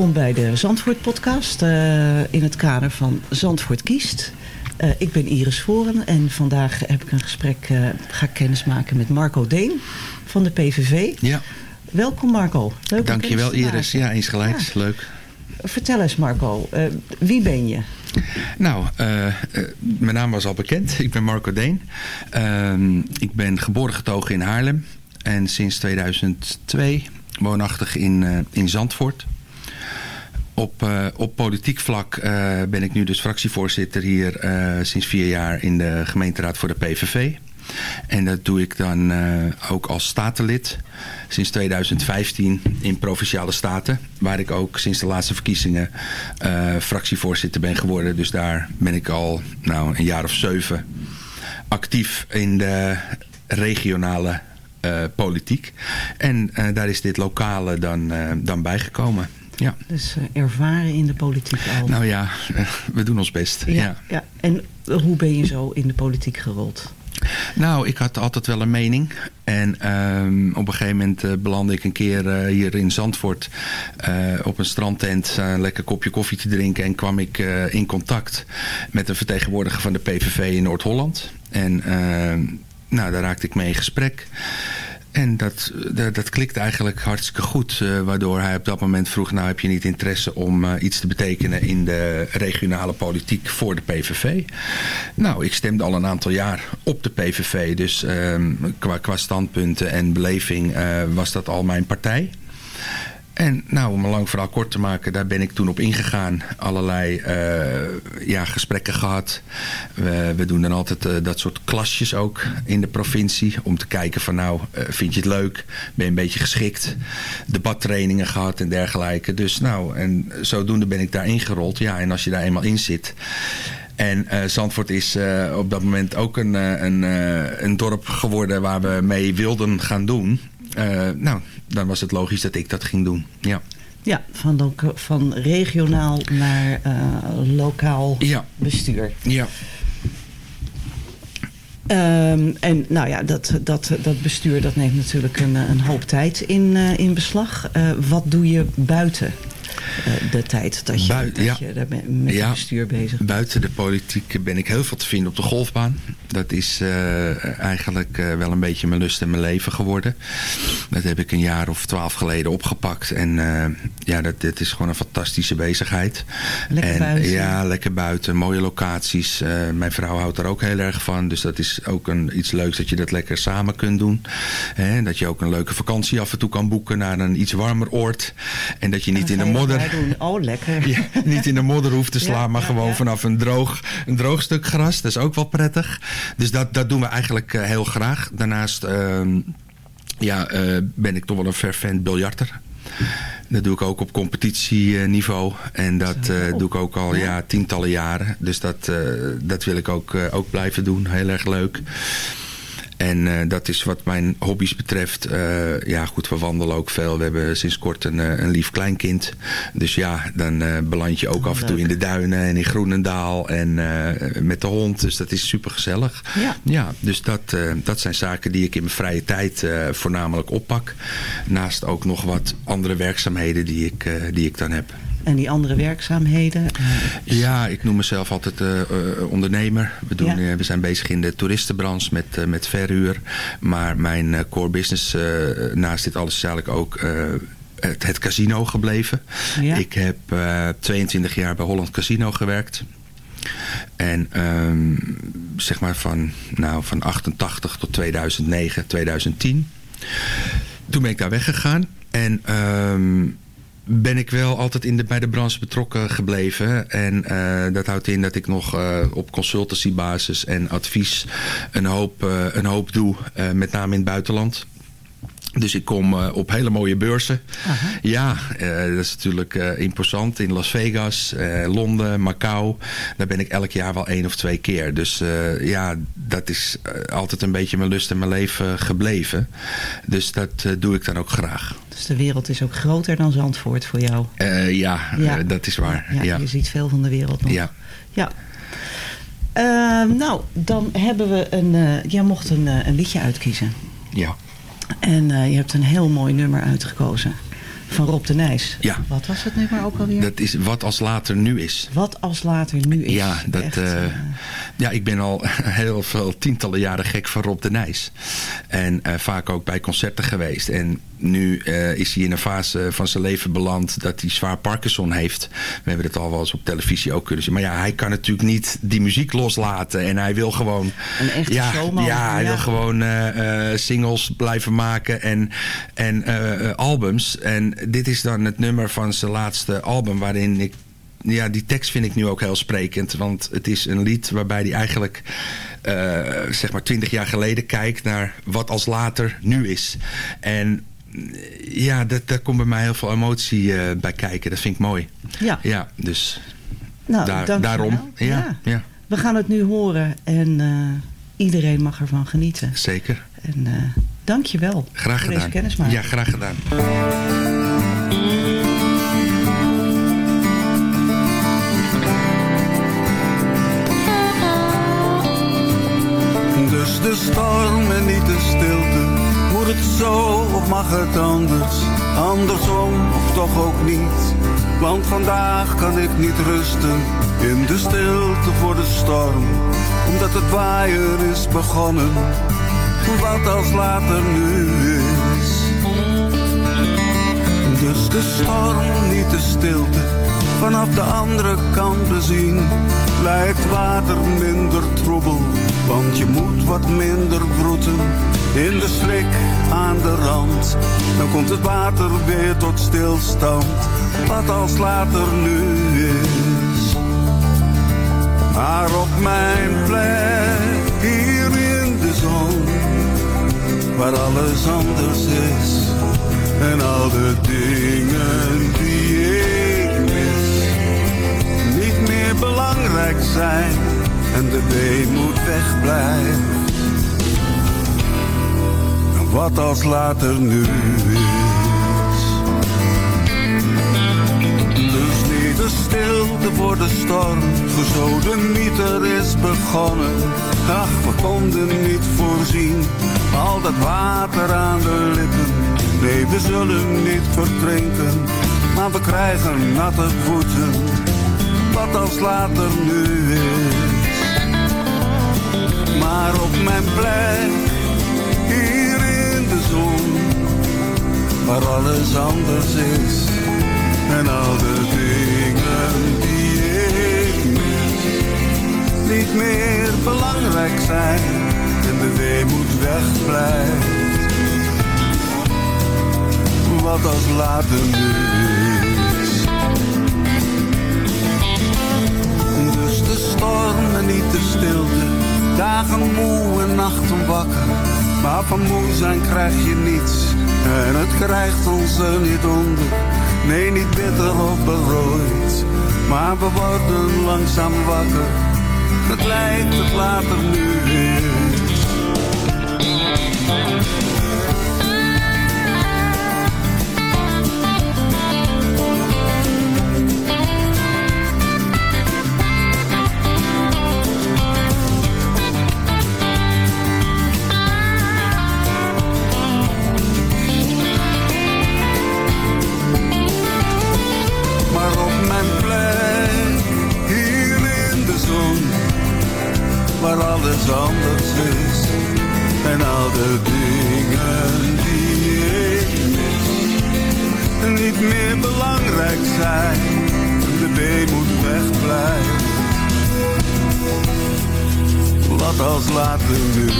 Welkom bij de Zandvoort podcast eh, in het kader van Zandvoort kiest. Eh, ik ben Iris Voren en vandaag heb ik een gesprek, eh, ga ik kennis maken met Marco Deen van de PVV. Ja, Welkom Marco. Leuk dankjewel Iris. Ja, eens gelijk. Leuk. Vertel eens Marco, wie ben je? Nou, mijn naam was al bekend. Ik ben Marco Deen. Ehm, ik ben geboren getogen in Haarlem. En sinds 2002 woonachtig in, in Zandvoort. Op, eh, op politiek vlak eh, ben ik nu dus fractievoorzitter hier eh, sinds vier jaar in de gemeenteraad voor de PVV. En dat doe ik dan ook als statenlid sinds 2015 in Provinciale Staten. Waar ik ook sinds de laatste verkiezingen fractievoorzitter ben geworden. Dus daar ben ik al nou, een jaar of zeven actief in de regionale politiek. En daar is dit lokale dan, dan bijgekomen. Ja. Dus eh, ervaren in de politiek al. Nou ja, we doen ons best. ja. ja. En hoe ben je zo in de politiek gerold? Nou, ik had altijd wel een mening. En ehm, op een gegeven moment eh, belandde ik een keer eh, hier in Zandvoort eh, op een strandtent eh, een lekker kopje koffie te drinken. En kwam ik eh, in contact met een vertegenwoordiger van de PVV in Noord-Holland. En ehm, nou, daar raakte ik mee in gesprek. En dat, dat, klikt eigenlijk hartstikke goed. eh, waardoor hij op dat moment vroeg... nou heb je niet interesse om eh, iets te betekenen... in de regionale politiek voor de PVV? Nou, ik stemde al een aantal jaar op de PVV. Dus ehm, qua, qua standpunten en beleving eh, was dat al mijn partij. En nou, om een lang verhaal kort te maken, daar ben ik toen op ingegaan. Allerlei eh, ja, gesprekken gehad. We, doen dan altijd eh, dat soort klasjes ook in de provincie. Om te kijken van nou, eh, vind je het leuk? Ben je een beetje geschikt? Debattrainingen gehad en dergelijke. Dus nou, en zodoende ben ik daar ingerold. Ja, en als je daar eenmaal in zit... En uh, Zandvoort is op dat moment ook een, een, een dorp geworden waar we mee wilden gaan doen. Nou, dan was het logisch dat ik dat ging doen. Ja, ja van, van regionaal naar lokaal ja. bestuur. Ja. Um, en nou ja, dat, dat, dat bestuur dat neemt natuurlijk een, een hoop tijd in, in beslag. wat doe je buiten de tijd dat je, dat je daar met ja, bestuur bezig bent. Buiten de politiek ben ik heel veel te vinden op de golfbaan. Dat is uh, eigenlijk uh, wel een beetje mijn lust en mijn leven geworden. Dat heb ik een jaar of twaalf geleden opgepakt. En ja, dat, dat is gewoon een fantastische bezigheid. Lekker en, buiten. Ja, lekker buiten. Mooie locaties. mijn vrouw houdt er ook heel erg van. Dus dat is ook een, iets leuks dat je dat lekker samen kunt doen. Hè, dat je ook een leuke vakantie af en toe kan boeken naar een iets warmer oord. En dat je niet in de modder doen. Oh, lekker. Ja, niet in de modder hoeft te slaan, Ja, maar gewoon vanaf een droog, een droog stuk gras. Dat is ook wel prettig. Dus dat, dat doen we eigenlijk eh, heel graag. Daarnaast ehm, ja, eh, ben ik toch wel een fervent biljarter. Dat doe ik ook op competitieniveau. En dat eh, doe ik ook al Ja. ja, tientallen jaren. Dus dat, dat wil ik ook, ook blijven doen. Heel erg leuk. En eh, dat is wat mijn hobby's betreft. Eh, ja, goed, we wandelen ook veel. We hebben sinds kort een, eh, een lief kleinkind. Dus ja, dan beland je ook af en toe in de duinen en in Groenendaal. En met de hond. Dus dat is super gezellig. Ja. Ja, dus dat, dat zijn zaken die ik in mijn vrije tijd voornamelijk oppak. Naast ook nog wat andere werkzaamheden die ik, die ik dan heb. En die andere werkzaamheden. Ja, ik noem mezelf altijd eh, eh, ondernemer. We, doen, Ja. eh, we zijn bezig in de toeristenbranche met, met verhuur. Maar mijn core business naast dit alles is eigenlijk ook... het, het casino gebleven. Ja. Ik heb eh, 22 jaar bij Holland Casino gewerkt. En ehm, zeg maar van, nou, van 88 tot 2009, 2010. Toen ben ik daar weggegaan. En ehm, ben ik wel altijd in de, bij de branche betrokken gebleven. En eh, dat houdt in dat ik nog eh, op consultancybasis en advies een hoop, eh, een hoop doe. met name in het buitenland. Dus ik kom eh, op hele mooie beurzen. Aha. Ja, eh, dat is natuurlijk eh, imposant. In Las Vegas, Londen, Macau. Daar ben ik elk jaar wel één of twee keer. Dus ja, dat is altijd een beetje mijn lust en mijn leven gebleven. Dus dat doe ik dan ook graag. Dus de wereld is ook groter dan Zandvoort voor jou. Ja, Ja. dat is waar. Ja, Ja, Je ziet veel van de wereld nog. ja. Ja. Ehm, nou, dan hebben we een... jij mocht een, een liedje uitkiezen. ja. En eh, je hebt een heel mooi nummer uitgekozen. Van Rob de Nijs. Ja. Wat was het nummer ook alweer? Dat is wat als later nu is. Wat als later nu is. Ja, dat, Echt, eh, eh, ja, ik ben al heel veel tientallen jaren gek van Rob de Nijs. En vaak ook bij concerten geweest. En nu eh, is hij in een fase van zijn leven beland dat hij zwaar Parkinson heeft. We hebben het al wel eens op televisie ook kunnen zien. Maar ja, hij kan natuurlijk niet die muziek loslaten. En hij wil gewoon... Een echte ja, showman. Ja, hij wil gewoon eh, eh, singles blijven maken en, en albums. En dit is dan het nummer van zijn laatste album waarin ik ja, die tekst vind ik nu ook heel sprekend. Want het is een lied waarbij hij eigenlijk, zeg maar, twintig jaar geleden kijkt naar wat als later nu is. En ja, dat, daar komt bij mij heel veel emotie eh, bij kijken. Dat vind ik mooi. ja. Ja, dus nou, daar, daarom. Ja, Ja. ja. We gaan het nu horen en eh, iedereen mag ervan genieten. zeker. En eh dank je wel Graag voor gedaan. deze kennismaking. Ja, graag gedaan. Dus de storm en niet de stilte. Het zo of mag het anders? Andersom of toch ook niet? Want vandaag kan ik niet rusten in de stilte voor de storm. Omdat het waaien is begonnen. Wat als later nu is. Dus de storm, niet de stilte. Vanaf de andere kant bezien lijkt water minder troebel. Want je moet wat minder broeten In de strik aan de rand, dan komt het water weer tot stilstand. Wat als later nu is. Maar op mijn plek, hier in de zon, waar alles anders is. En al de dingen die ik mis, niet meer belangrijk zijn. En de weemoed wegblijft. Wat als later nu is. Dus niet de stilte voor de storm, zo de mieter is begonnen. Ach, we konden niet voorzien, al dat water aan de lippen. Nee, we zullen niet verdrinken, maar we krijgen natte voeten. Wat als later nu is. Maar op mijn plek, de zon, waar alles anders is. En al de dingen die ik niet meer belangrijk zijn. En de weemoed wegblijft. Wat als later nu is. Dus de storm en niet de stilte. Dagen moe en nachten wakker. Maar van moe zijn krijg je niets. En het krijgt ons er niet onder. Nee, niet bitter of berooid. Maar we worden langzaam wakker. Het lijkt het later nu is. En al de dingen die ik mis, niet meer belangrijk zijn, de weemoed wegblijft. Wat als later nu is,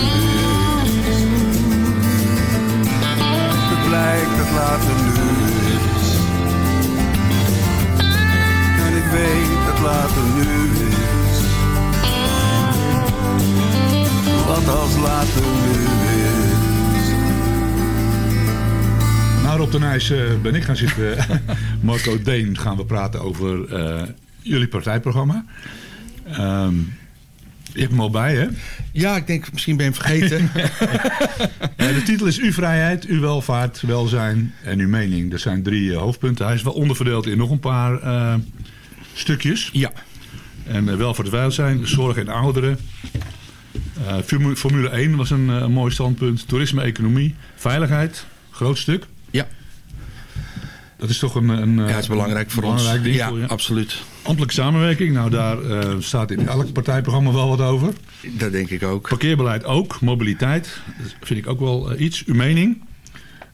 het blijkt dat later nu is. Nijs eh, ben ik gaan zitten. Marco Deen gaan we praten over eh, jullie partijprogramma. Ehm, je hebt hem al bij, hè? Ja, ik denk, misschien ben je hem vergeten. De titel is Uw vrijheid, uw welvaart, welzijn en uw mening. Dat zijn drie eh, hoofdpunten. Hij is wel onderverdeeld in nog een paar stukjes. ja, En uh, welvaart, welzijn, zorg en ouderen. Formu- Formule 1 was een mooi standpunt. Toerisme, economie, veiligheid, groot stuk. Dat is toch een, een ja, het is belangrijk voor ons. ding ja, voor absoluut. Ambtelijke samenwerking, nou daar eh, staat in elk partijprogramma wel wat over. Dat denk ik ook. Parkeerbeleid ook, mobiliteit, dat vind ik ook wel eh, iets. Uw mening?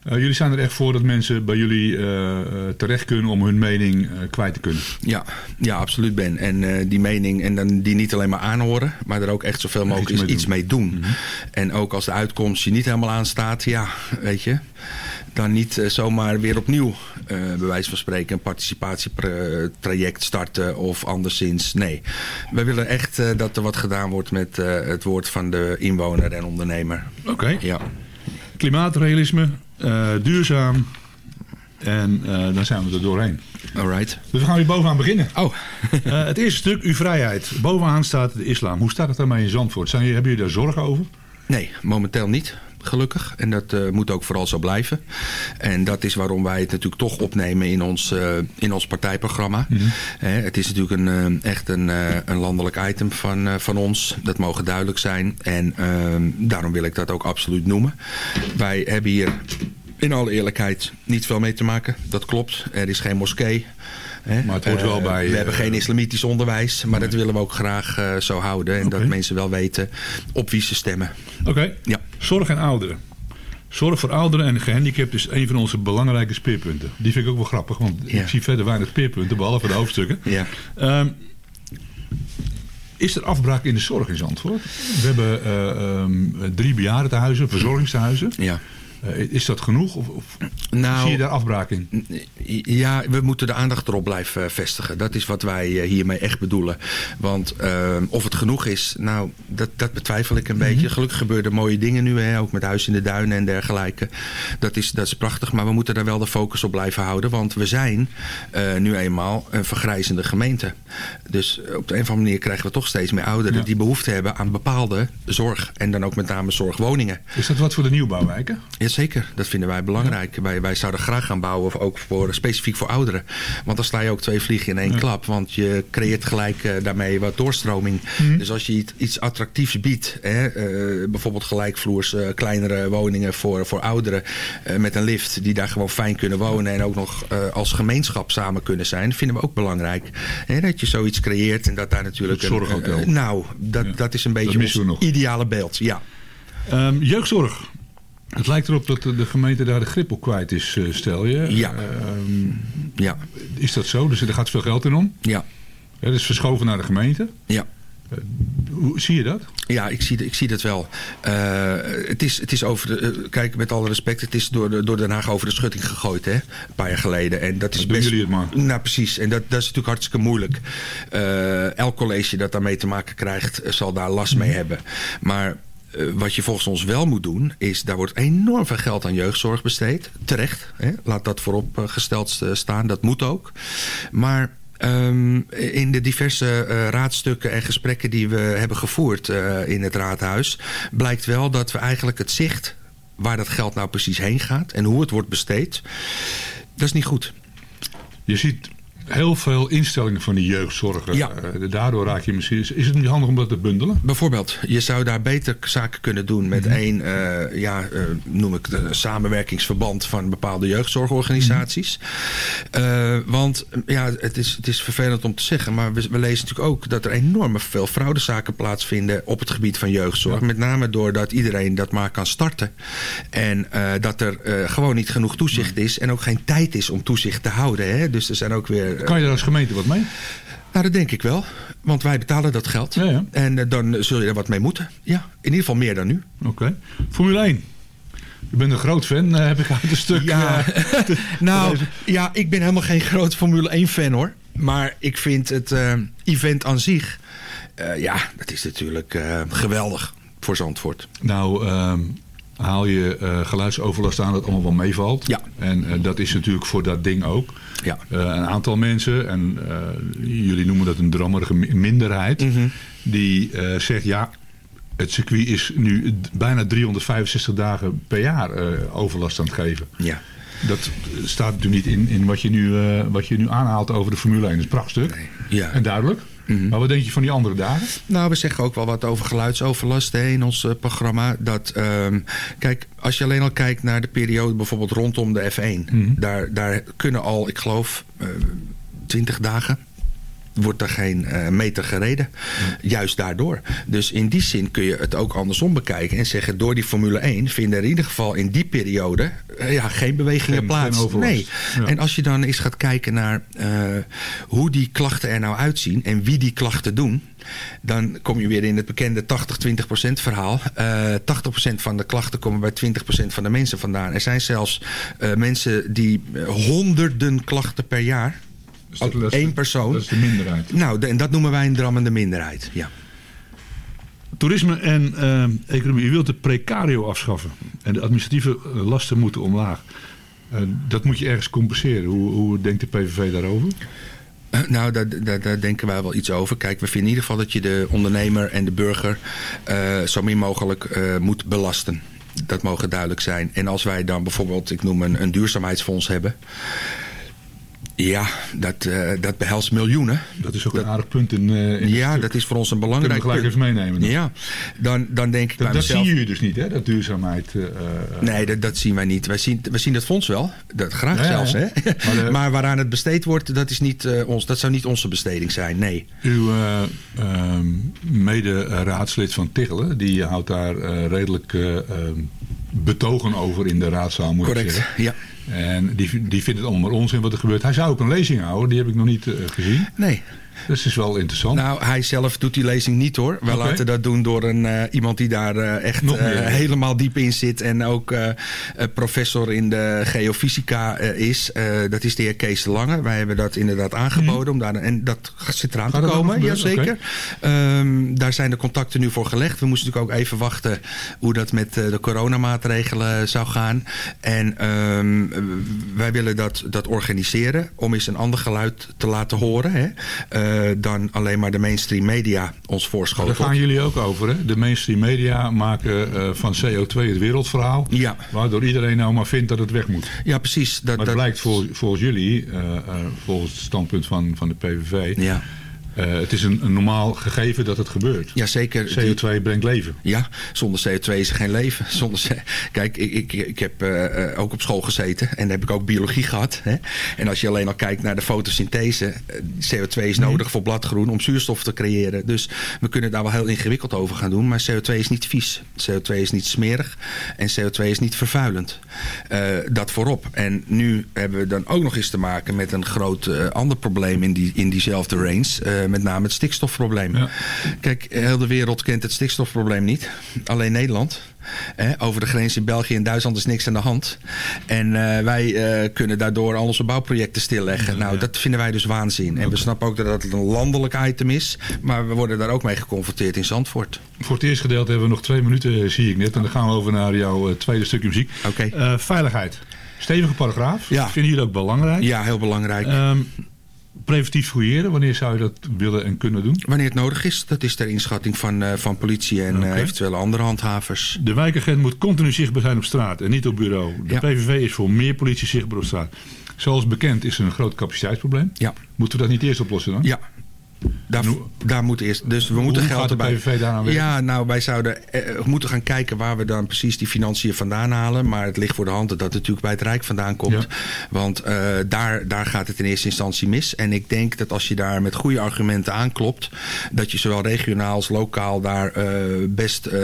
Eh, jullie zijn er echt voor dat mensen bij jullie eh, eh, terecht kunnen om hun mening eh, kwijt te kunnen. Ja, ja, absoluut Ben. En eh, die mening, en dan die niet alleen maar aanhoren, maar er ook echt zoveel mogelijk iets mee iets mee doen. En ook als de uitkomst je niet helemaal aanstaat, ja, weet je, dan niet eh, zomaar weer opnieuw, eh bij wijze van spreken, een participatietraject starten of anderszins. Nee, wij willen echt eh, dat er wat gedaan wordt met het woord van de inwoner en ondernemer. Oké. Ja, Klimaatrealisme, duurzaam en dan zijn we er doorheen. alright. Dus we gaan weer bovenaan beginnen. Oh, het eerste stuk, uw vrijheid. Bovenaan staat de islam. Hoe staat het daarmee in Zandvoort? Zijn, hebben jullie daar zorgen over? Nee, momenteel niet. Gelukkig. En dat eh, moet ook vooral zo blijven. En dat is waarom wij het natuurlijk toch opnemen in ons, eh, in ons partijprogramma. Hè, het is natuurlijk een, eh, echt een, een landelijk item van, van ons. Dat mogen duidelijk zijn. En ehm, daarom wil ik dat ook absoluut noemen. Wij hebben hier in alle eerlijkheid niet veel mee te maken. Dat klopt. Er is geen moskee. Hè. Maar het hoort wel Eh, bij, We hebben eh, geen islamitisch onderwijs. Maar dat willen we ook graag eh, zo houden. En dat mensen wel weten op wie ze stemmen. Oké. Ja. Zorg en ouderen. Zorg voor ouderen en gehandicapten is een van onze belangrijke speerpunten. Die vind ik ook wel grappig, want Ja. ik zie verder weinig speerpunten, behalve de hoofdstukken. Ja. Ehm, Is er afbraak in de zorg in Zandvoort? We hebben eh, ehm, drie bejaardentehuizen, verzorgingstehuizen. Ja. Eh, is dat genoeg? Of, of Nou, zie je daar afbraak in? Ja, we moeten de aandacht erop blijven eh, vestigen. Dat is wat wij eh, hiermee echt bedoelen. Want eh, of het genoeg is, nou, dat, dat betwijfel ik een beetje. Gelukkig gebeuren er mooie dingen nu, hè, ook met Huis in de Duinen en dergelijke. Dat is, dat is prachtig, maar we moeten daar wel de focus op blijven houden. Want we zijn nu eenmaal een vergrijzende gemeente. Dus op de een of andere manier krijgen we toch steeds meer ouderen... Ja. die behoefte hebben aan bepaalde zorg. En dan ook met name zorgwoningen. Is dat wat voor de nieuwbouwwijken? Jazeker, dat vinden wij belangrijk. Wij, wij zouden graag gaan bouwen, ook voor, specifiek voor ouderen. Want dan sla je ook twee vliegen in één klap. Want je creëert gelijk eh, daarmee wat doorstroming. Dus als je iets, iets attractiefs biedt, hè, eh, bijvoorbeeld gelijkvloers, eh, kleinere woningen voor, voor ouderen... met een lift die daar gewoon fijn kunnen wonen... en ook nog als gemeenschap samen kunnen zijn, vinden we ook belangrijk. Hè, dat je zoiets creëert en dat daar natuurlijk... Het zorghotel. nou, dat, Ja, dat is een beetje ons nog. ideale beeld, ja. Ehm, jeugdzorg. Het lijkt erop dat de gemeente daar de grip op kwijt is, eh, stel je. Ja. Ehm, Ja, is dat zo? Dus er gaat veel geld in om. ja, dat is verschoven naar de gemeente. ja. Hoe zie je dat? Ja, ik zie, ik zie dat wel. Eh, het, is, het is over de. eh, kijk, met alle respect, het is door, door Den Haag over de schutting gegooid, hè? Een paar jaar geleden. En dat is doen best. jullie het maar. Nou, precies. En dat, dat is natuurlijk hartstikke moeilijk. Eh, elk college dat daarmee te maken krijgt, eh, zal daar last Mhm. mee hebben. Maar. Eh, wat je volgens ons wel moet doen, is daar wordt enorm veel geld aan jeugdzorg besteed. Terecht, hè? laat dat voorop eh, gesteld eh, staan, dat moet ook. Maar Ehm, in de diverse raadstukken en gesprekken die we hebben gevoerd in het raadhuis... blijkt wel dat we eigenlijk het zicht waar dat geld nou precies heen gaat... en hoe het wordt besteed, dat is niet goed. Je ziet heel veel instellingen van die jeugdzorg. Ja. Eh, daardoor raak je misschien... Is het niet handig om dat te bundelen? Bijvoorbeeld, je zou daar beter zaken kunnen doen met één, eh, ja, eh, noem ik het, samenwerkingsverband van bepaalde jeugdzorgorganisaties. Eh, want ja, het is, het is vervelend om te zeggen, maar we, we lezen natuurlijk ook dat er enorm veel fraudezaken plaatsvinden op het gebied van jeugdzorg. Met name doordat iedereen dat maar kan starten. En eh, dat er eh, gewoon niet genoeg toezicht is en ook geen tijd is om toezicht te houden. Hè? Dus er zijn ook weer. Kan je daar als gemeente wat mee? nou, dat denk ik wel. Want wij betalen dat geld. Ja, ja. En eh, dan zul je er wat mee moeten. Ja, in ieder geval meer dan nu. Oké. Formule 1. Je bent een groot fan, eh, heb ik uit een stuk. Ja, eh, nou, ja, ik ben helemaal geen groot Formule 1 fan hoor. Maar ik vind het event aan zich, ja, dat is natuurlijk geweldig voor Zandvoort. nou, ehm, haal je geluidsoverlast aan dat allemaal wel meevalt. Ja. En dat is natuurlijk voor dat ding ook. Ja. Eh, een aantal mensen, en eh, jullie noemen dat een drammerige mi- minderheid, Mhm. die eh, zegt ja, het circuit is nu bijna 365 dagen per jaar overlast aan het geven. Ja. Dat staat natuurlijk niet in, in wat, je nu, wat je nu aanhaalt over de Formule 1. Dat is prachtstuk Nee. Ja. En duidelijk. Maar wat denk je van die andere dagen? Nou, we zeggen ook wel wat over geluidsoverlast hè, in ons eh, programma. Dat, ehm, kijk, als je alleen al kijkt naar de periode bijvoorbeeld rondom de F1. daar, daar kunnen al, ik geloof, eh, 20 dagen wordt er geen eh, meter gereden. Juist daardoor. Dus in die zin kun je het ook andersom bekijken. En zeggen, door die Formule 1 vinden er in ieder geval in die periode... eh, ja, geen bewegingen Geen- plaats. geen nee. Ja. En als je dan eens gaat kijken naar eh, hoe die klachten er nou uitzien... en wie die klachten doen... dan kom je weer in het bekende 80-20% verhaal. Eh 80% van de klachten komen bij 20% van de mensen vandaan. Er zijn zelfs mensen die honderden klachten per jaar... Dus dat- dat één de- persoon. Dat is de minderheid. Nou, de- en dat noemen wij een drammende minderheid. Ja. Toerisme en eh, economie. U wilt de precario afschaffen. En de administratieve eh, lasten moeten omlaag. Eh, dat moet je ergens compenseren. Hoe, hoe denkt de PVV daarover? Nou, daar, daar, daar denken wij wel iets over. Kijk, we vinden in ieder geval dat je de ondernemer en de burger zo min mogelijk moet belasten. Dat mogen duidelijk zijn. En als wij dan bijvoorbeeld, ik noem een, een duurzaamheidsfonds hebben. Ja, dat, eh, dat behelst miljoenen. Dat is ook een aardig punt in, in Ja, dat is voor ons een Kunnen we belangrijk gelijk punt. even meenemen. Ja, dan, dan denk ik Dat, bij dat mezelf... zien jullie dus niet, hè? Dat duurzaamheid. eh, Nee, dat, dat zien wij niet. Wij zien, wij zien dat fonds wel. Dat, graag Ja, zelfs. Hè? Maar de- maar waaraan het besteed wordt, dat, is niet, ons, dat zou niet onze besteding zijn. Nee. Uw eh, ehm, mede-raadslid van Tichelen, die houdt daar redelijk eh, ehm, betogen over in de raadzaal, moet ik Correct. zeggen. Ja. En die, die vindt het allemaal onzin wat er gebeurt. Hij zou ook een lezing houden, die heb ik nog niet eh, gezien. Nee. Dus het is wel interessant. Nou, hij zelf doet die lezing niet hoor. We Oké. laten dat doen door een, eh, iemand die daar eh, echt helemaal diep in zit. En ook professor in de geofysica is. Dat is de heer Kees de Lange. Wij hebben dat inderdaad aangeboden. Om daar, en dat zit eraan Gaat te dat komen. Jazeker. Ehm, daar zijn de contacten nu voor gelegd. We moesten natuurlijk ook even wachten hoe dat met de coronamaatregelen zou gaan. En ehm, wij willen dat, dat organiseren. Om eens een ander geluid te laten horen. Hè? Eh, dan alleen maar de mainstream media ons Daar voorschotelt. gaan jullie ook over. Hè? De mainstream media maken eh, van CO2 het wereldverhaal. Ja. Waardoor iedereen nou maar vindt dat het weg moet. Ja, precies. Dat, Maar dat, blijkt volgens jullie, eh, eh, volgens het standpunt van, van de PVV... Ja, eh, het is een, een normaal gegeven dat het gebeurt. ja zeker. CO2 brengt leven. Ja, zonder CO2 is er geen leven. Zonder Kijk, ik, ik, ik heb eh, eh, ook op school gezeten en heb ik ook biologie gehad. Hè? En als je alleen al kijkt naar de fotosynthese, eh, CO2 is nodig voor bladgroen om zuurstof te creëren. Dus we kunnen daar wel heel ingewikkeld over gaan doen. Maar CO2 is niet vies. CO2 is niet smerig en CO2 is niet vervuilend. Dat voorop. En nu hebben we dan ook nog eens te maken met een groot ander probleem in, die, in diezelfde range. Eh, met name het stikstofprobleem. Ja. Kijk, heel de wereld kent het stikstofprobleem niet. Alleen Nederland. Hè, over de grens in België en Duitsland is niks aan de hand. En eh, wij eh, kunnen daardoor al onze bouwprojecten stilleggen. nou, dat vinden wij dus waanzin. En we snappen ook dat het een landelijk item is. Maar we worden daar ook mee geconfronteerd in Zandvoort. Voor het eerste gedeelte hebben we nog twee minuten, zie ik net. En dan gaan we over naar jouw tweede stukje muziek. Oké. Veiligheid. Stevige paragraaf. Ja. Vinden jullie ook belangrijk? Ja, heel belangrijk. Ehm, preventief fouilleren, wanneer zou je dat willen en kunnen doen? Wanneer het nodig is, dat is ter inschatting van, eh, van politie en eh, eventuele andere handhavers. De wijkagent moet continu zichtbaar zijn op straat en niet op bureau. De Ja. PVV is voor meer politie zichtbaar op straat. Zoals bekend is er een groot capaciteitsprobleem. Ja, Moeten we dat niet eerst oplossen dan? ja. Daar, daar moet eerst. Dus we Hoe moeten geld erbij. PVV daaraan werken? Ja, nou, wij zouden eh, moeten gaan kijken waar we dan precies die financiën vandaan halen. Maar het ligt voor de hand dat dat natuurlijk bij het Rijk vandaan komt. Ja. Want eh, daar, daar gaat het in eerste instantie mis. En ik denk dat als je daar met goede argumenten aanklopt, dat je zowel regionaal als lokaal daar eh, best eh,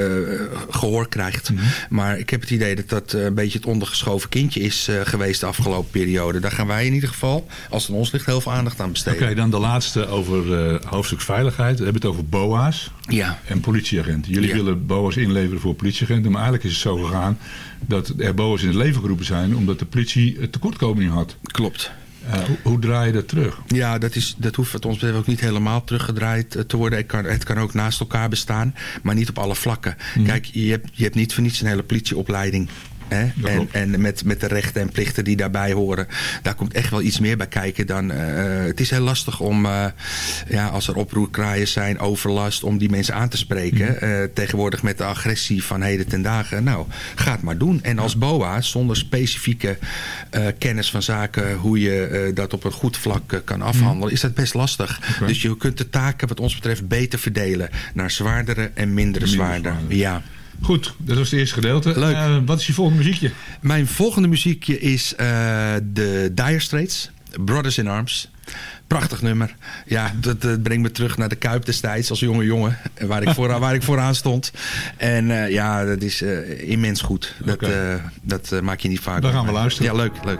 gehoor krijgt. Mhm. Maar ik heb het idee dat dat een beetje het ondergeschoven kindje is geweest de afgelopen periode. Daar gaan wij in ieder geval, als het aan ons ligt, heel veel aandacht aan Oké, besteden. dan de laatste over hoofdstuk veiligheid. We hebben het over BOA's Ja. en politieagenten. Jullie Ja. willen BOA's inleveren voor politieagenten. Maar eigenlijk is het zo gegaan dat er BOA's in het leven geroepen zijn... omdat de politie tekortkoming had. Klopt. Eh, hoe, hoe draai je dat terug? Ja, dat, is, dat hoeft wat ons betreft ook niet helemaal teruggedraaid eh, te worden. Het kan, het kan ook naast elkaar bestaan, maar niet op alle vlakken. Mhm. Kijk, je hebt, je hebt niet voor niets een hele politieopleiding. Hè? En, en met, met de rechten en plichten die daarbij horen. Daar komt echt wel iets meer bij kijken dan... eh, het is heel lastig om, eh, ja, als er oproerkraaien zijn, overlast... om die mensen aan te spreken. Eh, tegenwoordig met de agressie van heden ten dagen. Nou, ga het maar doen. En als BOA, zonder specifieke eh, kennis van zaken... hoe je eh, dat op een goed vlak eh, kan afhandelen... is dat best lastig. Dus je kunt de taken wat ons betreft beter verdelen... naar zwaardere en mindere Minder zwaarder. zwaarder. Ja. Goed, dat was het eerste gedeelte. Leuk. Eh, wat is je volgende muziekje? Mijn volgende muziekje is eh, de Dire Straits, Brothers in Arms. Prachtig nummer. Ja, dat, dat brengt me terug naar de Kuip destijds als jonge jongen. Waar ik, vooraan, waar ik vooraan stond. En eh, ja, dat is eh, immens goed. Dat, eh, dat eh, maak je niet vaak. Dan gaan we luisteren. Ja, leuk, leuk.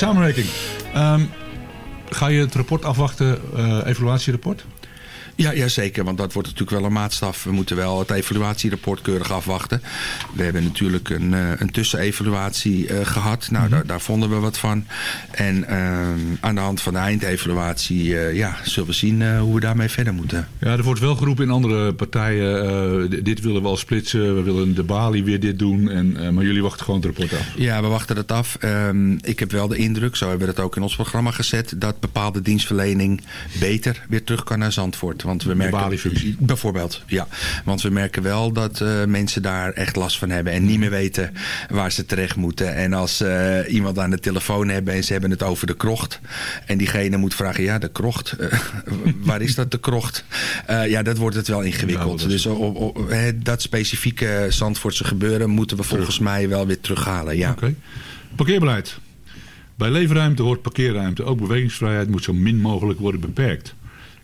samenwerking. Ehm, ga je het rapport afwachten, eh, evaluatierapport? Ja, ja, zeker. Want dat wordt natuurlijk wel een maatstaf. We moeten wel het evaluatierapport keurig afwachten. We hebben natuurlijk een, eh, een tussenevaluatie eh, gehad. Nou, daar, daar vonden we wat van. En ehm, aan de hand van de eindevaluatie eh, ja, zullen we zien eh, hoe we daarmee verder moeten. Ja, er wordt wel geroepen in andere partijen. eh, dit willen we al splitsen. We willen de Bali weer dit doen. En, eh, maar jullie wachten gewoon het rapport af. Ja, we wachten het af. Ehm, ik heb wel de indruk, zo hebben we dat ook in ons programma gezet... dat bepaalde dienstverlening beter weer terug kan naar Zandvoort. Want we merken, Bali-functie. Bijvoorbeeld, ja. Want we merken wel dat eh, mensen daar echt last van hebben... en niet meer weten waar ze terecht moeten. En als eh, iemand aan de telefoon hebben en ze hebben het over de krocht... en diegene moet vragen, ja, de krocht, eh, waar is dat de krocht? Ja, dat wordt het wel ingewikkeld. Ja, dat is- dus op, op- hè, dat specifieke Zandvoortse gebeuren... moeten we volgens mij wel weer terughalen, ja. Parkeerbeleid. Bij leefruimte hoort parkeerruimte. Ook bewegingsvrijheid moet zo min mogelijk worden beperkt.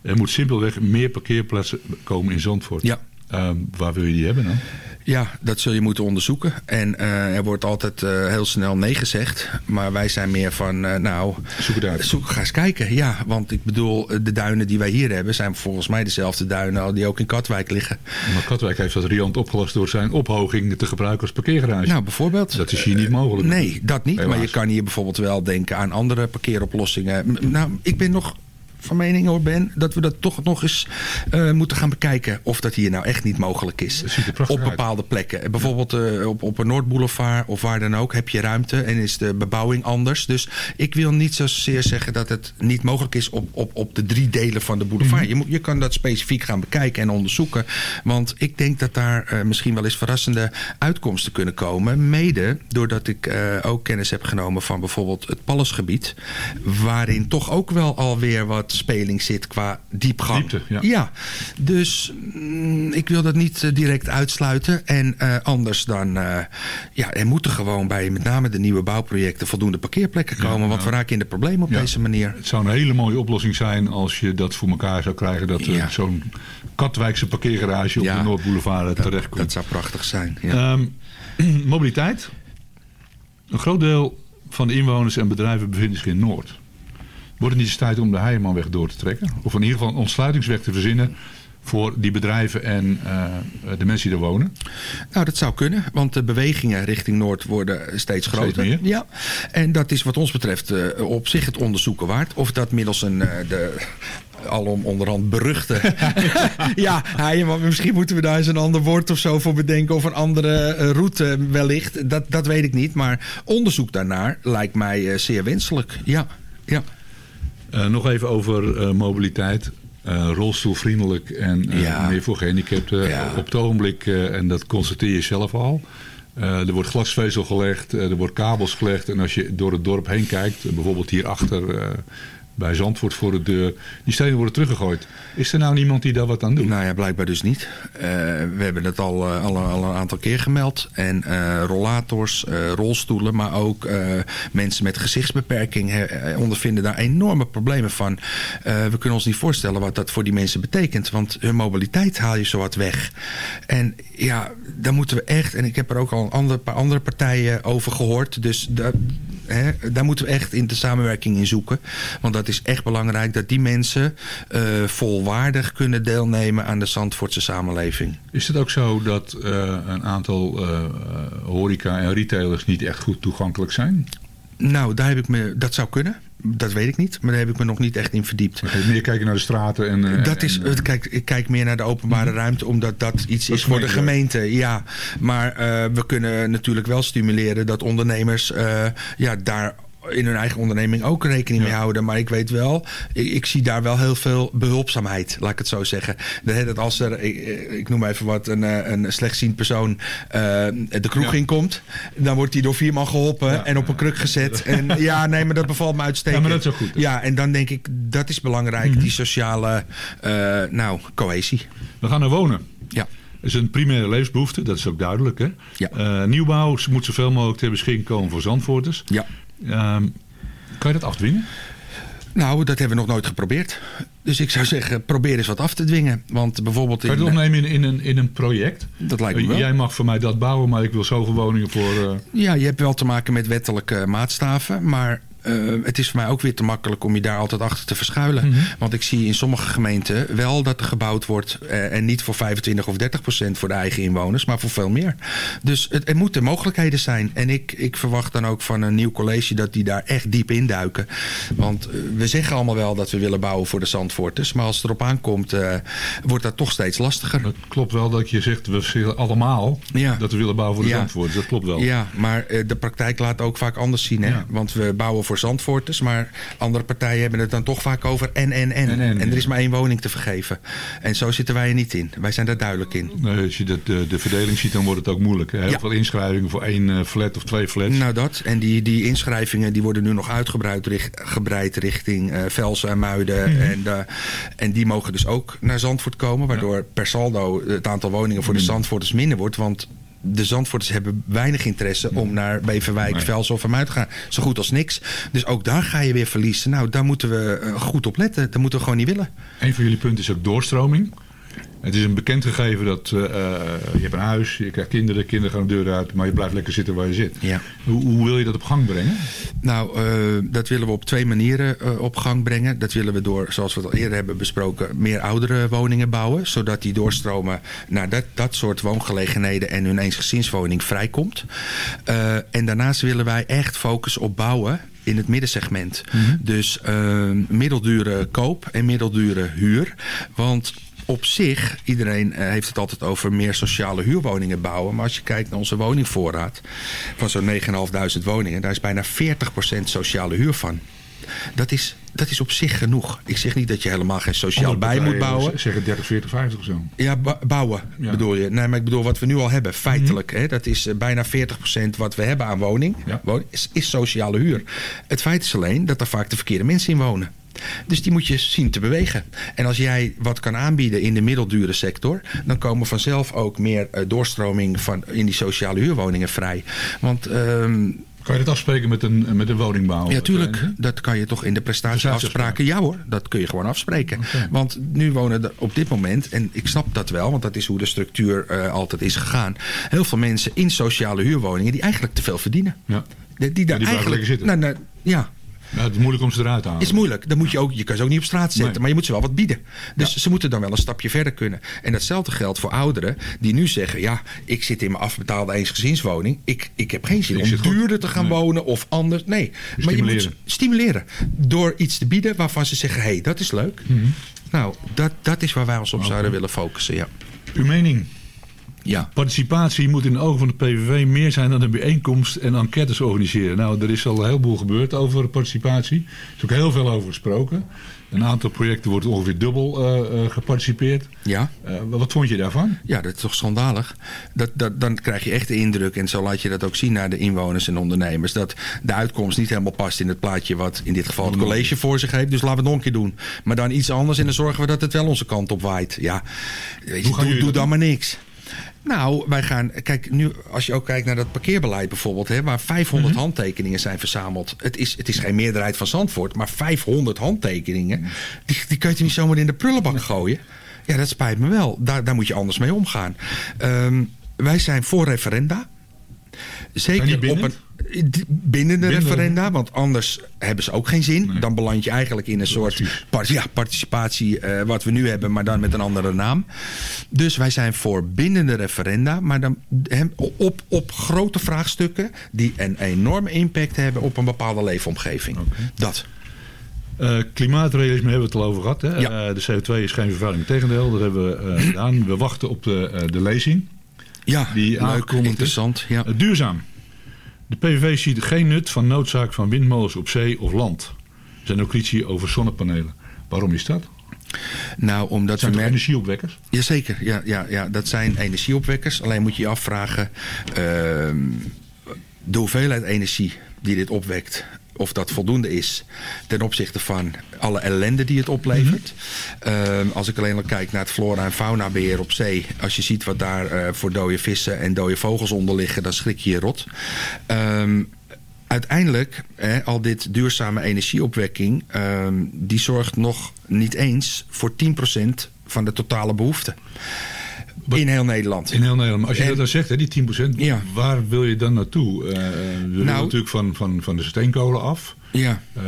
Er moet simpelweg meer parkeerplaatsen komen in Zandvoort. Ja. Ehm, waar wil je die hebben dan? Ja, dat zul je moeten onderzoeken. En eh, er wordt altijd eh, heel snel nee gezegd. Maar wij zijn meer van, eh, nou... Zoek het uit. Zoek, ga eens kijken, ja. Want ik bedoel, de duinen die wij hier hebben... zijn volgens mij dezelfde duinen die ook in Katwijk liggen. Maar Katwijk heeft dat riant opgelost door zijn ophoging te gebruiken als parkeergarage. Nou, bijvoorbeeld. Dat is hier niet mogelijk. Nee, dat niet. Helaas. Maar je kan hier bijvoorbeeld wel denken aan andere parkeeroplossingen. Nou, ik ben nog van mening hoor ben... dat we dat toch nog eens eh, moeten gaan bekijken... of dat hier nou echt niet mogelijk is. Op uit. bepaalde plekken. Bijvoorbeeld eh, op, op een Noordboulevard of waar dan ook... heb je ruimte en is de bebouwing anders. Dus ik wil niet zozeer zeggen dat het niet mogelijk is... op, op, op de drie delen van de boulevard. Mhm. je, moet, je kan dat specifiek gaan bekijken en onderzoeken. Want ik denk dat daar eh, misschien wel eens verrassende uitkomsten kunnen komen. Mede doordat ik ook kennis heb genomen van bijvoorbeeld het Pallasgebied. Waarin toch ook wel alweer wat speling zit qua diepgang. Diepte, ja. dus mm, ik wil dat niet eh, direct uitsluiten. En eh, anders dan, eh, ja, er moeten gewoon bij met name de nieuwe bouwprojecten voldoende parkeerplekken komen. want we raken in de problemen op Ja. deze manier. Het zou een hele mooie oplossing zijn als je dat voor elkaar zou krijgen. Dat er zo'n Katwijkse parkeergarage op de Noordboulevard terecht komt. Dat zou prachtig zijn. Ja. Ehm, mobiliteit. Een groot deel van de inwoners en bedrijven bevinden zich in Noord. Wordt het niet eens tijd om de Heijermanweg door te trekken? Of in ieder geval een ontsluitingsweg te verzinnen voor die bedrijven en eh, de mensen die daar wonen? Nou, dat zou kunnen, want de bewegingen richting Noord worden steeds groter. meer? Ja, en dat is wat ons betreft eh, op zich het onderzoeken waard. Of dat middels een eh, de alom onderhand beruchte. ja, hij, maar misschien moeten we daar eens een ander woord of zo voor bedenken. Of een andere route wellicht. Dat, dat weet ik niet. Maar onderzoek daarnaar lijkt mij zeer wenselijk. Ja, ja. Eh, nog even over eh, mobiliteit. Eh, rolstoelvriendelijk en Ja. meer voor gehandicapten. Ja. Op het ogenblik, en dat constateer je zelf al... er wordt glasvezel gelegd, er wordt kabels gelegd. En als je door het dorp heen kijkt, bijvoorbeeld hierachter bij Zandvoort voor de deur... die stenen worden teruggegooid. Is er nou niemand die daar wat aan doet? Nou ja, blijkbaar dus niet. Eh, we hebben het al, eh, al, al een aantal keer gemeld. En eh, rollators, rolstoelen, maar ook mensen met gezichtsbeperking ondervinden daar enorme problemen van. We kunnen ons niet voorstellen wat dat voor die mensen betekent. Want hun mobiliteit haal je zowat weg. En ja, daar moeten we echt, en ik heb er ook al een paar andere partijen over gehoord. Dus daar, hè, daar moeten we echt in de samenwerking in zoeken. Want dat is echt belangrijk dat die mensen eh, volwaardig kunnen deelnemen aan de Zandvoortse samenleving. Is het ook zo dat eh, een aantal eh, horeca en retailers niet echt goed toegankelijk zijn? Nou, daar heb ik me, dat zou kunnen. Dat weet ik niet, maar daar heb ik me nog niet echt in verdiept. Meer kijken naar de straten en... eh, Dat is, en, eh, kijk, ik kijk meer naar de openbare ruimte, omdat dat iets is voor de gemeente. Ja, maar eh, we kunnen natuurlijk wel stimuleren dat ondernemers ja, daar in hun eigen onderneming ook rekening mee houden. Maar ik weet wel, ik, ik zie daar wel heel veel behulpzaamheid, laat ik het zo zeggen. Dat, als er, ik, ik noem even wat, een, eh, een slechtziend persoon eh, de kroeg in komt, dan wordt hij door vier man geholpen en op een kruk gezet. En ja, nee, maar dat bevalt me uitstekend. Ja, maar dat is ook goed. Ja, en dan denk ik, dat is belangrijk, Mhm. die sociale eh, nou, cohesie. We gaan naar wonen. Ja. Is een primaire levensbehoefte, dat is ook duidelijk. Hè? Ja. Eh, nieuwbouw moet zoveel mogelijk ter beschikking komen voor Zandvoorters. Ja. Ehm, kan je dat afdwingen? Nou, dat hebben we nog nooit geprobeerd. Dus ik zou zeggen, probeer eens wat af te dwingen. Want bijvoorbeeld Kan je in... het opnemen in, in, een, in een project? Dat lijkt me Eh, wel. Jij mag voor mij dat bouwen, maar ik wil zoveel woningen voor... eh, Ja, je hebt wel te maken met wettelijke maatstaven. Maar eh, het is voor mij ook weer te makkelijk om je daar altijd achter te verschuilen. Mhm. Want ik zie in sommige gemeenten wel dat er gebouwd wordt. eh, en niet voor 25 of 30 procent voor de eigen inwoners, maar voor veel meer. Dus het, er moeten mogelijkheden zijn. En ik, ik verwacht dan ook van een nieuw college dat die daar echt diep induiken. Want eh, we zeggen allemaal wel dat we willen bouwen voor de Zandvoorters. Maar als het erop aankomt, wordt dat toch steeds lastiger. Het klopt wel dat je zegt, we willen allemaal Ja. dat we willen bouwen voor de Ja. Zandvoorters. Dat klopt wel. Ja, maar de praktijk laat ook vaak anders zien. Hè? Ja. Want we bouwen voor Zandvoorters, maar andere partijen hebben het dan toch vaak over en, en, en. En, en, er is maar één woning te vergeven. En zo zitten wij er niet in. Wij zijn daar duidelijk in. Nee, als je de, de, de verdeling ziet, dan wordt het ook moeilijk. Heel Ja. veel inschrijvingen voor één eh, flat of twee flats. Nou dat, en die, die inschrijvingen die worden nu nog uitgebreid richt, gebreid richting eh Velsen en Muiden. Mhm. en, eh, en die mogen dus ook naar Zandvoort komen. Waardoor per saldo het aantal woningen voor de. Zandvoorters minder wordt. Want de Zandvoorters hebben weinig interesse om naar Beverwijk, Nee. Velsen of Muiden te gaan. Zo goed als niks. Dus ook daar ga je weer verliezen. Nou, daar moeten we eh, goed op letten. Dat moeten we gewoon niet willen. Een van jullie punten is ook doorstroming. Het is een bekend gegeven dat eh, eh, je hebt een huis, je krijgt kinderen, kinderen gaan de deur uit, maar je blijft lekker zitten waar je zit. Ja. Hoe, hoe wil je dat op gang brengen? Nou, eh, dat willen we op twee manieren op gang brengen. Dat willen we door, zoals we het al eerder hebben besproken, meer oudere woningen bouwen. Zodat die doorstromen naar dat, dat soort woongelegenheden en hun eensgezinswoning vrijkomt. En daarnaast willen wij echt focus op bouwen in het middensegment. Dus eh, middeldure koop en middeldure huur. Want op zich, iedereen eh, heeft het altijd over meer sociale huurwoningen bouwen. Maar als je kijkt naar onze woningvoorraad van zo'n 9.500 woningen, daar is bijna 40% sociale huur van. Dat is, dat is op zich genoeg. Ik zeg niet dat je helemaal geen sociaal bij moet bouwen. Zeggen 30, 40, 50 of zo. Ja, bouwen Ja. bedoel je. Nee, maar ik bedoel wat we nu al hebben, feitelijk. Hè, dat is eh, bijna 40% wat we hebben aan woning. Ja. woning is, is sociale huur. Het feit is alleen dat er vaak de verkeerde mensen in wonen. Dus die moet je zien te bewegen. En als jij wat kan aanbieden in de middeldure sector... dan komen vanzelf ook meer eh, doorstroming van, in die sociale huurwoningen vrij. Want ehm, Kan je dat afspreken met een, met een woningbouwer? ja, tuurlijk. Dat kan je toch in de prestatieafspraken. Ja hoor, dat kun je gewoon afspreken. Want nu wonen er op dit moment, en ik snap dat wel, want dat is hoe de structuur eh, altijd is gegaan. Heel veel mensen in sociale huurwoningen die eigenlijk te veel verdienen. Ja. Die, die daar blijven eigenlijk. zitten. Nou, nou, ja, Ja, het is moeilijk om ze eruit te halen. is moeilijk. Dan moet je, ook, je kan ze ook niet op straat zetten, Nee. maar je moet ze wel wat bieden. Dus ze moeten dan wel een stapje verder kunnen. En datzelfde geldt voor ouderen die nu zeggen: Ja, ik zit in mijn afbetaalde eensgezinswoning. Ik, ik heb geen zin Ik om goed. duurder te gaan Nee. wonen of anders. Nee, maar je moet ze stimuleren. Door iets te bieden waarvan ze zeggen: Hé, hey, dat is leuk. Mhm. Nou, dat, dat is waar wij ons op zouden willen focussen. Ja. Uw mening? Ja. Participatie moet in de ogen van de PVV meer zijn dan een bijeenkomst en enquêtes organiseren. Nou, er is al een heleboel gebeurd over participatie. Er is ook heel veel over gesproken. Een aantal projecten wordt ongeveer dubbel eh, geparticipeerd. Ja. Eh, wat vond je daarvan? Ja, dat is toch schandalig. Dat, dat, dan krijg je echt de indruk, en zo laat je dat ook zien naar de inwoners en ondernemers, dat de uitkomst niet helemaal past in het plaatje wat in dit geval het college voor zich heeft. Dus laten we het nog een keer doen. Maar dan iets anders en dan zorgen we dat het wel onze kant op waait. Ja, weet je, doe, dan maar niks. Nou, wij gaan. Kijk, nu als je ook kijkt naar dat parkeerbeleid bijvoorbeeld, hè, waar 500 Mhm. handtekeningen zijn verzameld. Het is, het is geen meerderheid van Zandvoort, maar 500 handtekeningen. Die, die kun je niet zomaar in de prullenbak gooien. Ja, dat spijt me wel. Daar, daar moet je anders mee omgaan. Ehm, wij zijn voor referenda. Zeker op een binnen de Binnen- referenda, want anders hebben ze ook geen zin. Dan beland je eigenlijk in een soort ja, participatie eh, wat we nu hebben, maar dan met een andere naam. Dus wij zijn voor bindende referenda, maar dan hem- op, op grote vraagstukken die een enorme impact hebben op een bepaalde leefomgeving. Dat. Eh, klimaatrealisme hebben we het al over gehad. Hè? Ja. Eh, de CO2 is geen vervuiling. Integendeel, dat hebben we gedaan. We wachten op de, de lezing. Ja, Die leuk, interessant. Ja. Eh, duurzaam. De PVV ziet geen nut van noodzaak van windmolens op zee of land. Er zijn ook critici over zonnepanelen. Waarom is dat? Nou, omdat zijn we energieopwekkers? Jazeker, ja, ja, ja, dat zijn energieopwekkers. Alleen moet je je afvragen, ehm, de hoeveelheid energie die dit opwekt, of dat voldoende is ten opzichte van alle ellende die het oplevert. Ehm, als ik alleen al kijk naar het flora- en faunabeheer op zee, als je ziet wat daar eh, voor dode vissen en dode vogels onder liggen, dan schrik je je rot. Ehm, uiteindelijk, hè, al dit duurzame energieopwekking, ehm, die zorgt nog niet eens voor 10% van de totale behoefte. In heel Nederland. In heel Nederland. Maar als je En- dat dan zegt, hè, die 10%, Ja. waar wil je dan naartoe? Eh, we willen Nou- natuurlijk van, van, van de steenkolen af. Ja. Eh,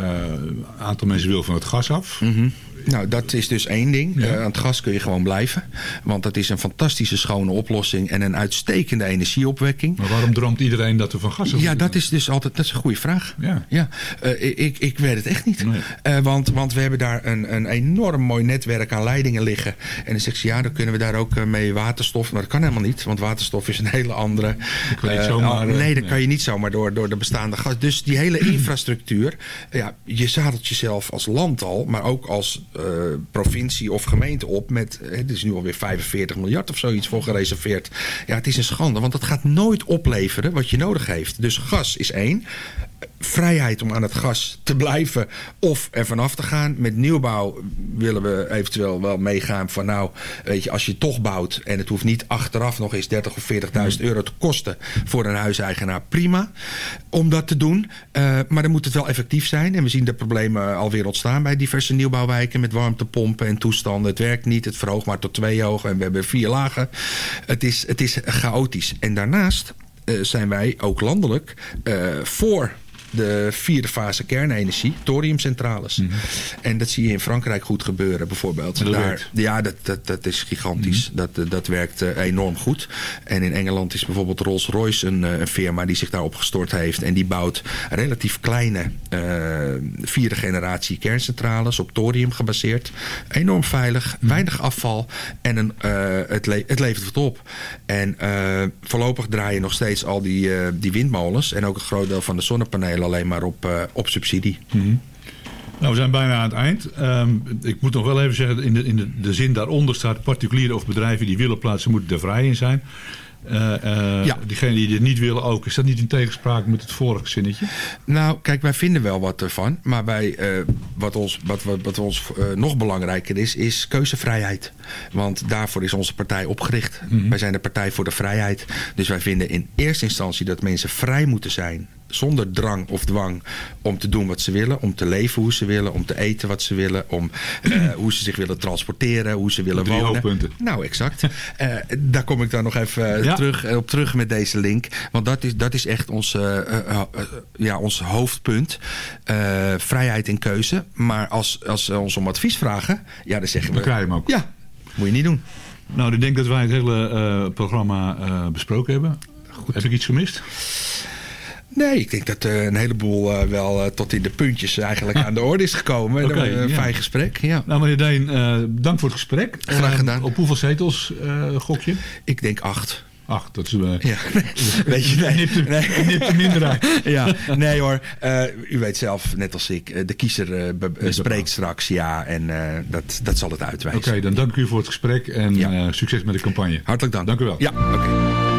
een aantal mensen wil van het gas af. Mhm. Nou, dat is dus één ding. Ja. Eh, aan het gas kun je gewoon blijven. Want dat is een fantastische schone oplossing en een uitstekende energieopwekking. Maar waarom droomt iedereen dat we van gas af Ja, dat is dus altijd dat is een goede vraag. Ja. Ja, eh, ik, ik weet het echt niet. Nee. Eh, want, want we hebben daar een, een enorm mooi netwerk aan leidingen liggen. En dan zegt ze, ja, dan kunnen we daar ook mee waterstof. Maar dat kan helemaal niet, want waterstof is een hele andere... niet eh, zomaar, nee, dat kan je niet zomaar door, door de bestaande gas. Dus die hele infrastructuur, ja, je zadelt jezelf als land al, maar ook als provincie of gemeente op met, eh, het is nu alweer 45 miljard of zoiets voor gereserveerd. Ja, het is een schande, want dat gaat nooit opleveren wat je nodig heeft. Dus gas is één. Vrijheid om aan het gas te blijven of er vanaf te gaan. Met nieuwbouw willen we eventueel wel meegaan van nou, weet je, als je toch bouwt en het hoeft niet achteraf nog eens 30 of 40.000 euro te kosten voor een huiseigenaar, prima om dat te doen. Eh, maar dan moet het wel effectief zijn. En we zien de problemen alweer ontstaan bij diverse nieuwbouwwijken met warmtepompen en toestanden. Het werkt niet, het verhoogt maar tot twee hoog en we hebben vier lagen. Het is, het is chaotisch. En daarnaast eh, zijn wij ook landelijk eh, voor de vierde fase kernenergie, thoriumcentrales. En dat zie je in Frankrijk goed gebeuren bijvoorbeeld. Dat Daar- ja, dat, dat, dat is gigantisch. dat, eh, dat werkt eh, enorm goed. En in Engeland is bijvoorbeeld Rolls-Royce een, eh, een firma die zich daarop gestort heeft. En die bouwt relatief kleine eh, vierde generatie kerncentrales op thorium gebaseerd. Enorm veilig, weinig afval en een, het, le- het levert wat op. En voorlopig draaien nog steeds al die, die windmolens en ook een groot deel van de zonnepanelen alleen maar op, eh, op subsidie. Nou, we zijn bijna aan het eind. Ehm, ik moet nog wel even zeggen, in de, in de, de zin daaronder staat... particulieren of bedrijven die willen plaatsen, moeten er vrij in zijn. Eh Ja. Diegenen die dit niet willen ook. Is dat niet in tegenspraak met het vorige zinnetje? Nou, kijk, wij vinden wel wat ervan. Maar wij, wat ons, wat, wat, wat ons nog belangrijker is, is keuzevrijheid. Want daarvoor is onze partij opgericht. Wij zijn de Partij voor de Vrijheid. Dus wij vinden in eerste instantie dat mensen vrij moeten zijn. Zonder drang of dwang om te doen wat ze willen. Om te leven hoe ze willen. Om te eten wat ze willen. Om eh, hoe ze zich willen transporteren. Hoe ze willen Drie wonen. Nou, exact. Eh, daar kom ik dan nog even eh, Ja. terug, op terug met deze link. Want dat is, dat is echt ons, ja, ons hoofdpunt. Vrijheid in keuze. Maar als, als ze ons om advies vragen, ja, dan zeggen we... Dan krijg je hem ook. Ja, moet je niet doen. Nou, ik denk dat wij het hele programma besproken hebben. Heb ik iets gemist? Nee, ik denk dat eh, een heleboel eh, wel eh, tot in de puntjes eigenlijk aan de orde is gekomen. Een fijn gesprek, ja. Nou, meneer Deen, dank voor het gesprek. Graag gedaan. op hoeveel zetels gok je? Ik denk acht. Ach, dat is... eh Ja, weet je, nee. Nipt de, nee. nipt de minderheid. Ja, nee hoor. U weet zelf, net als ik, de kiezer spreekt straks ja. En dat, dat zal het uitwijzen. Oké, dan dank u voor het gesprek en Ja. succes met de campagne. Hartelijk dank. Dank u wel. Ja, oké.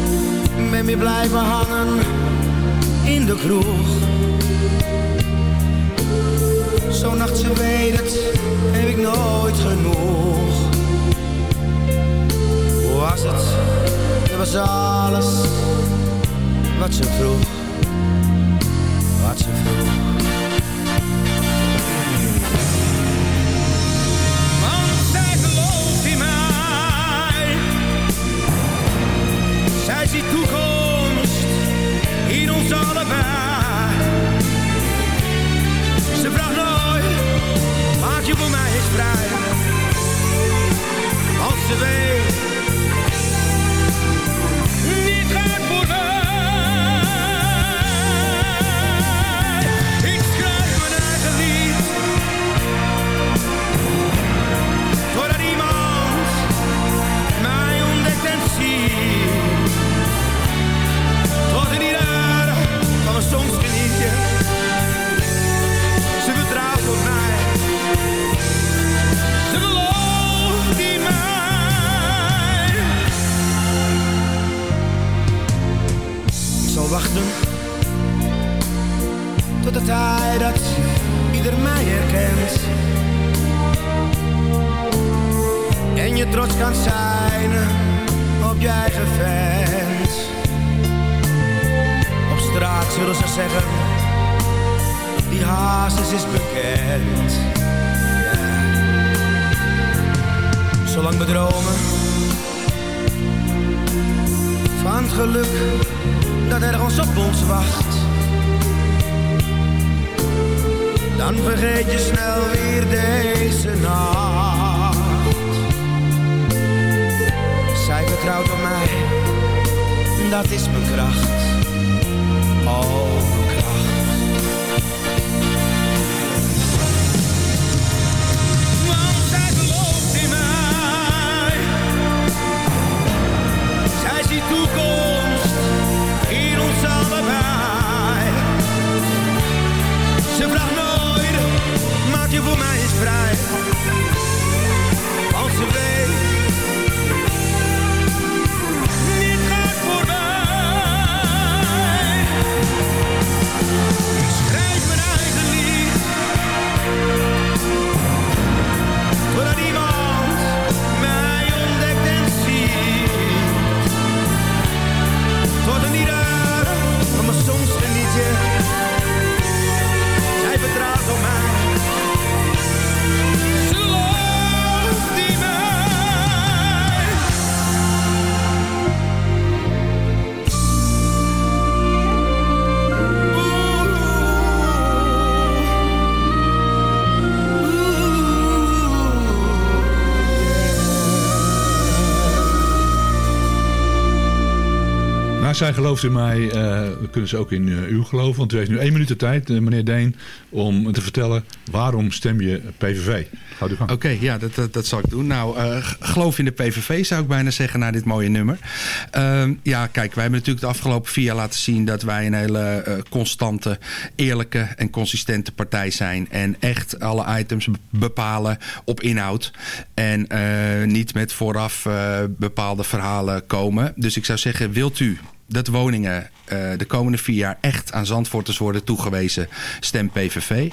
Ben weer blijven hangen in de kroeg. Zo'n nacht, ze weet het, heb ik nooit genoeg. Hoe was het? Het was alles wat ze vroeg. Wat ze vroeg. Ons zij gelooft in mij. eh, kunnen ze ook in eh, u geloven. Want u heeft nu één minuut de tijd, eh, meneer Deen, om te vertellen waarom stem je PVV. Gaat u gang. Oké, ja, dat, dat, zal ik doen. Nou, geloof in de PVV zou ik bijna zeggen na dit mooie nummer. Ehm, ja, kijk, wij hebben natuurlijk de afgelopen vier jaar laten zien... dat wij een hele constante, eerlijke en consistente partij zijn. En echt alle items be- bepalen op inhoud. En niet met vooraf bepaalde verhalen komen. Dus ik zou zeggen, wilt u dat woningen eh, de komende vier jaar echt aan Zandvoorters worden toegewezen, stem PVV.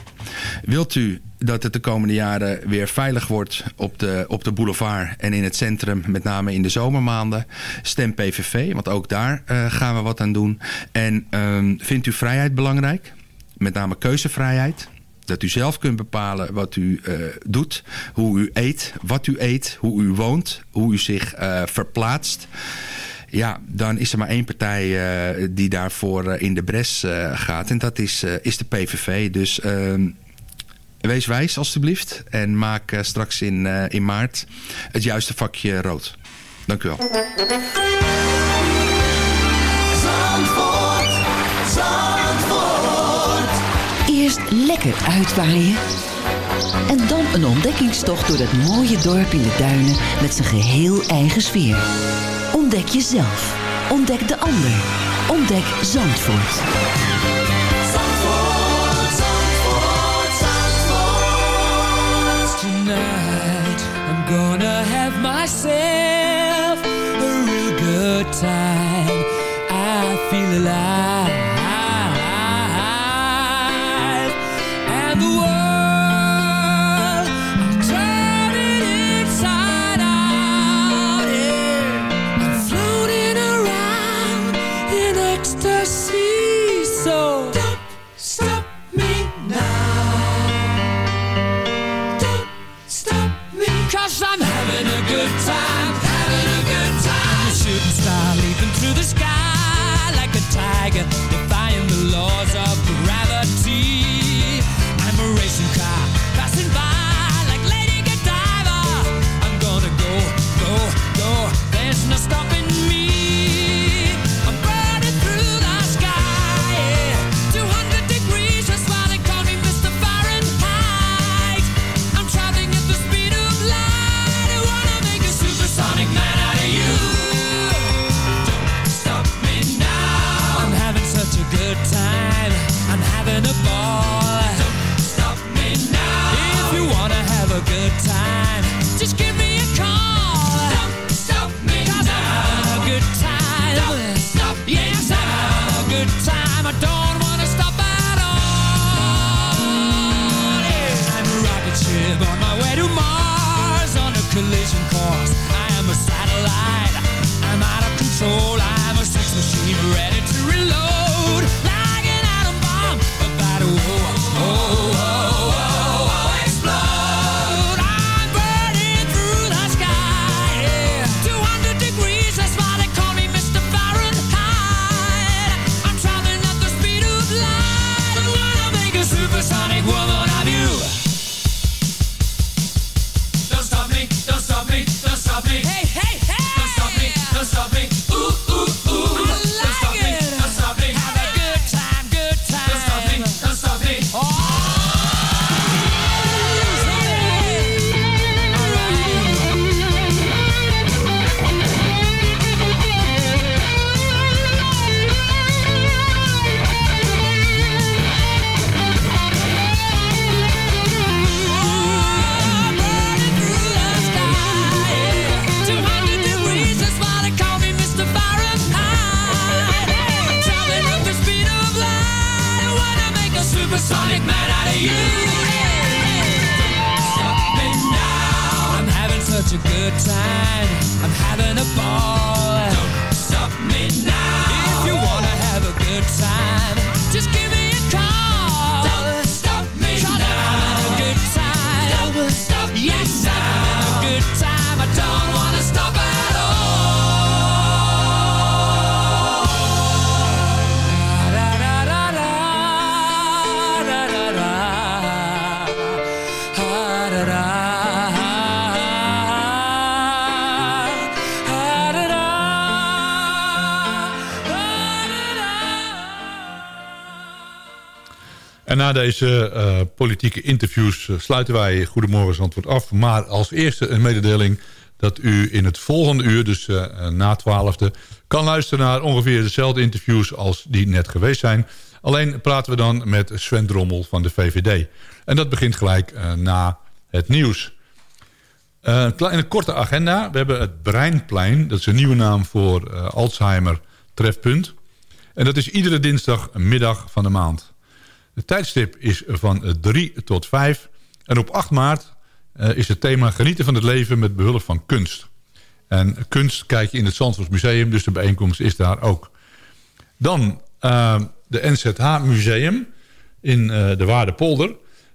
Wilt u dat het de komende jaren weer veilig wordt op de, op de boulevard en in het centrum, met name in de zomermaanden, stem PVV, want ook daar eh, gaan we wat aan doen. En ehm, vindt u vrijheid belangrijk? Met name keuzevrijheid. Dat u zelf kunt bepalen wat u eh, doet, hoe u eet, wat u eet, hoe u woont, hoe u zich verplaatst. Ja, dan is er maar één partij eh, die daarvoor eh, in de bres eh, gaat. En dat is, eh, is de PVV. Dus ehm, wees wijs alstublieft. En maak straks in, eh, in maart het juiste vakje rood. Dank u wel. Zandvoort, Zandvoort. Eerst lekker uitwaaien. En dan een ontdekkingstocht door dat mooie dorp in de duinen met zijn geheel eigen sfeer. Ontdek jezelf. Ontdek de ander. Ontdek Zandvoort. Zandvoort, Zandvoort, Zandvoort. Tonight I'm gonna have myself a real good time. I feel alive. such a good time. I'm having a ball. Don't stop me now. If you wanna have a good time. Na deze eh, politieke interviews eh, sluiten wij Goedemorgen Antwoord af. Maar als eerste een mededeling dat u in het volgende uur, dus uh, na twaalfde... kan luisteren naar ongeveer dezelfde interviews als die net geweest zijn. Alleen praten we dan met Sven Drommel van de VVD. En dat begint gelijk na het nieuws. Een korte agenda. We hebben het Breinplein. Dat is een nieuwe naam voor Alzheimer trefpunt. En dat is iedere dinsdagmiddag van de maand. Het tijdstip is van 3 tot 5. En op 8 maart uh, is het thema genieten van het leven met behulp van kunst. En kunst kijk je in het Zandvoort Museum, dus de bijeenkomst is daar ook. Dan de NZH Museum in de Waardepolder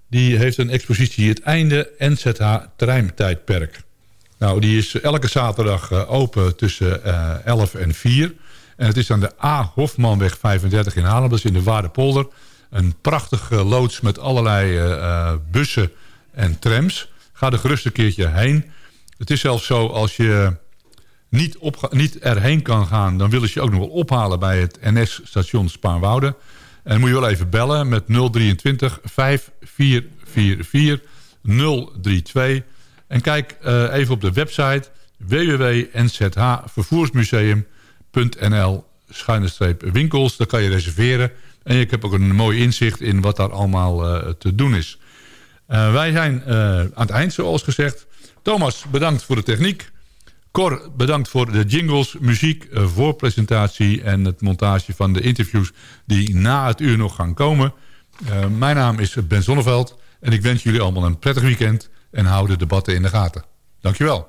die heeft een expositie Het Einde NZH Terreintijdperk. Nou, die is elke zaterdag open tussen uh, eh, 11 en 4. En het is aan de A. Hofmanweg 35 in Haarlem. Dat is in de Waardepolder. Een prachtige loods met allerlei uh, bussen en trams. Ga er gerust een keertje heen. Het is zelfs zo, als je niet, niet erheen kan gaan... dan willen ze je ook nog wel ophalen bij het NS-station Spaarnwoude. En moet je wel even bellen met 023 5444 032. En kijk uh, even op de website www.nzhvervoersmuseum.nl schuine winkels. Daar kan je reserveren. En ik heb ook een mooi inzicht in wat daar allemaal uh, te doen is. Uh, wij zijn aan het eind, zoals gezegd. Thomas, bedankt voor de techniek. Cor, bedankt voor de jingles, muziek, eh, voorpresentatie... en het montage van de interviews die na het uur nog gaan komen. Mijn naam is Ben Zonneveld en ik wens jullie allemaal een prettig weekend... en hou de debatten in de gaten. Dankjewel.